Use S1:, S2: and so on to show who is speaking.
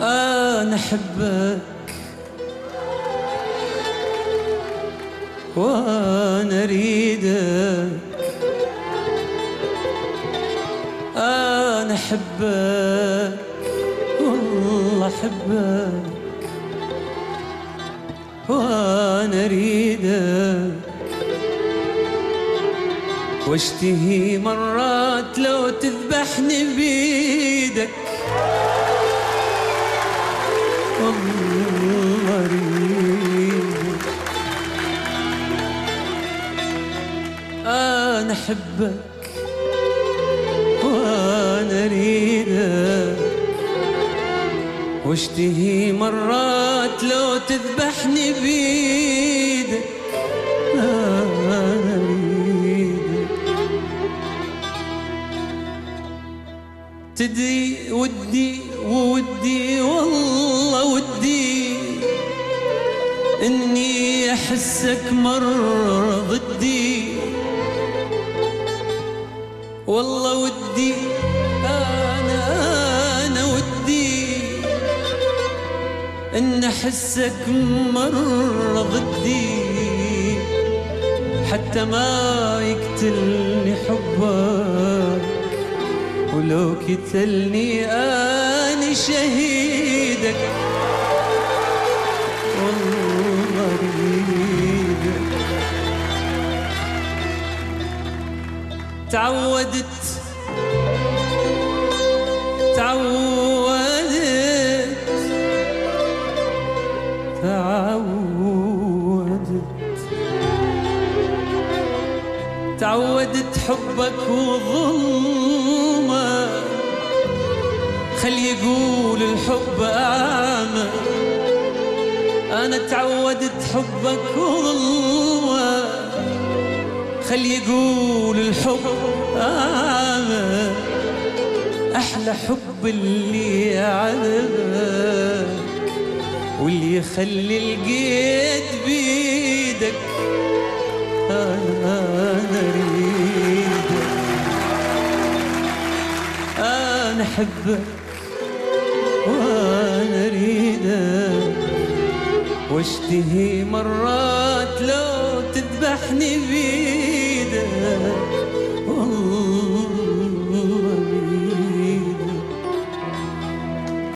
S1: أنا أحبك. وأنا أريدك. أنا أحبك. والله أحبك. وأنا أريدك. واشتهي مرات لو تذبحني بيدك أريدك أنا أحبك وأنا أريدك. واشتهي مرات لو تذبحني بيدك أنا أريدك. تدري ودي وودي والله إني أحسك مرة ضدي. والله ودي أنا أنا ودي. إن أحسك مرة ضدي. حتى ما يقتلني حبك. ولو قتلني أنا شهيدك. تعودت. تعودت. تعودت. تعودت حبك وظلمه. خل يقول الحب أعمى. أنا تعودت حبك وظلمه. خل يقول الحب أعمى أحلى حب اللي عذبك واللي يخلي القيد بيدك أنا أريدك. أنا أحبك. واشتهي مرات لو تذبحني بيدك.